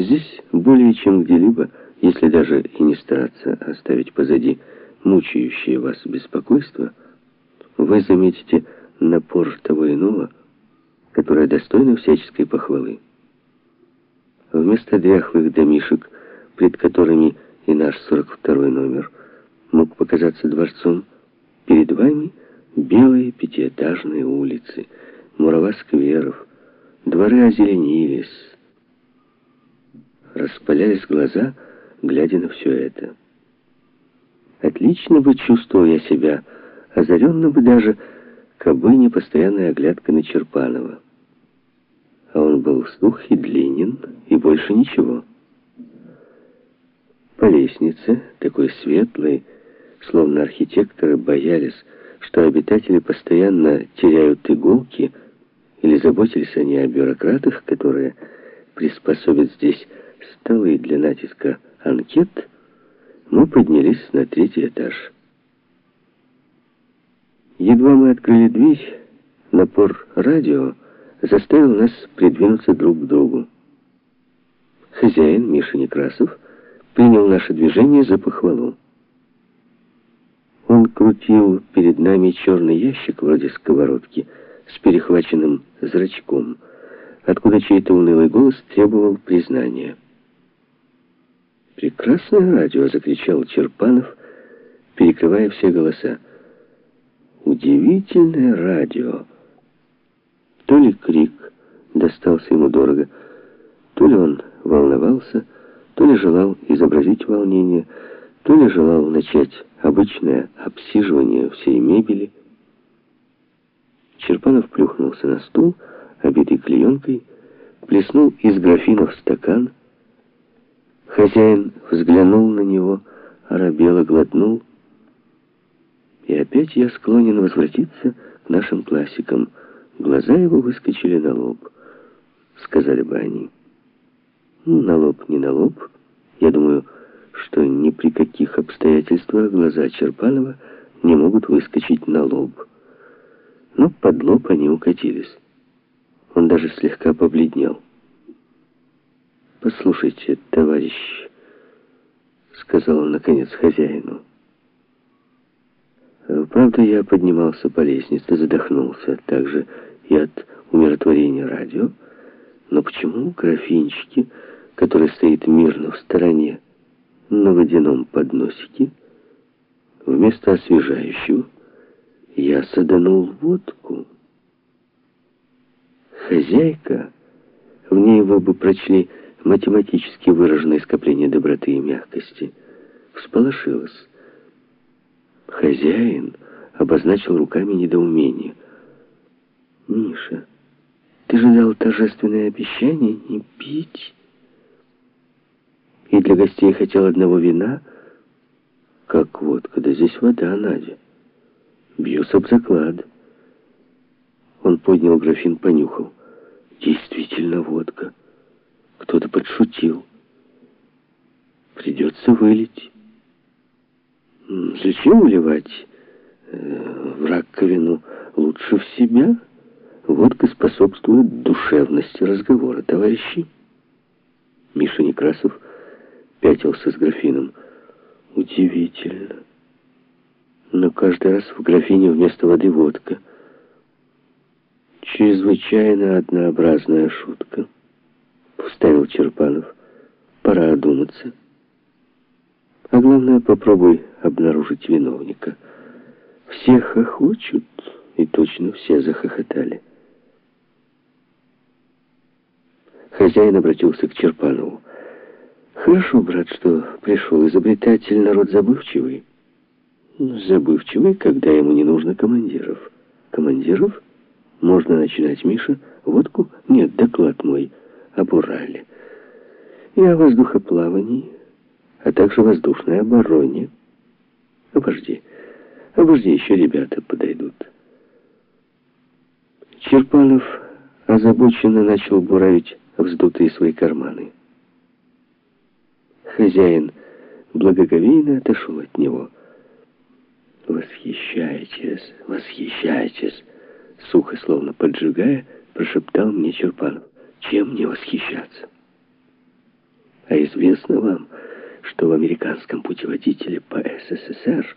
Здесь более чем где-либо, если даже и не стараться оставить позади мучающее вас беспокойство, вы заметите напор того иного, которое достойно всяческой похвалы. Вместо дряхлых домишек, пред которыми и наш 42 номер мог показаться дворцом, перед вами белые пятиэтажные улицы, мурава скверов, дворы озеленились. Распалялись глаза, глядя на все это. Отлично бы чувствовал я себя, озаренно бы даже, кабы не постоянная оглядка на Черпанова. А он был сух и длинен, и больше ничего. По лестнице, такой светлой, словно архитекторы боялись, что обитатели постоянно теряют иголки, или заботились они о бюрократах, которые приспособят здесь столы для натиска анкет, мы поднялись на третий этаж. Едва мы открыли дверь, напор радио заставил нас придвинуться друг к другу. Хозяин, Миша Некрасов, принял наше движение за похвалу. Он крутил перед нами черный ящик, вроде сковородки, с перехваченным зрачком, откуда чей-то унылый голос требовал признания. «Прекрасное радио!» — закричал Черпанов, перекрывая все голоса. «Удивительное радио!» То ли крик достался ему дорого, то ли он волновался, то ли желал изобразить волнение, то ли желал начать обычное обсиживание всей мебели. Черпанов плюхнулся на стул, обитый клеенкой, плеснул из графина в стакан, Хозяин взглянул на него, оробело глотнул. И опять я склонен возвратиться к нашим классикам. Глаза его выскочили на лоб, сказали бы они. Ну, на лоб, не на лоб. Я думаю, что ни при каких обстоятельствах глаза Черпанова не могут выскочить на лоб. Но под лоб они укатились. Он даже слегка побледнел. «Послушайте, товарищ», — сказал он, наконец, хозяину. Правда, я поднимался по лестнице, задохнулся также и от умиротворения радио, но почему графинчики, который стоит мирно в стороне, на водяном подносике, вместо освежающего, я саданул водку? Хозяйка, в ней вы бы прочли математически выраженное скопление доброты и мягкости, всполошилась. Хозяин обозначил руками недоумение. «Миша, ты же дал торжественное обещание не пить. И для гостей хотел одного вина, как водка, да здесь вода, Надя. Бьюсь об заклад». Он поднял графин, понюхал. «Действительно водка». Кто-то подшутил. Придется вылить. Зачем вливать э, в раковину? Лучше в себя. Водка способствует душевности разговора, товарищи. Миша Некрасов пятился с графином. Удивительно. Но каждый раз в графине вместо воды водка. Чрезвычайно однообразная шутка вставил Черпанов. Пора одуматься. А главное, попробуй обнаружить виновника. Все хохочут, и точно все захохотали. Хозяин обратился к Черпанову. «Хорошо, брат, что пришел изобретатель, народ забывчивый». «Забывчивый, когда ему не нужно командиров». «Командиров? Можно начинать, Миша? Водку? Нет, доклад мой» и о воздухоплавании, а также воздушной обороне. Обожди, обожди, еще ребята подойдут. Черпанов озабоченно начал буравить вздутые свои карманы. Хозяин благоговейно отошел от него. «Восхищайтесь, восхищайтесь!» Сухо, словно поджигая, прошептал мне Черпанов. Чем мне восхищаться? А известно вам, что в американском путеводителе по СССР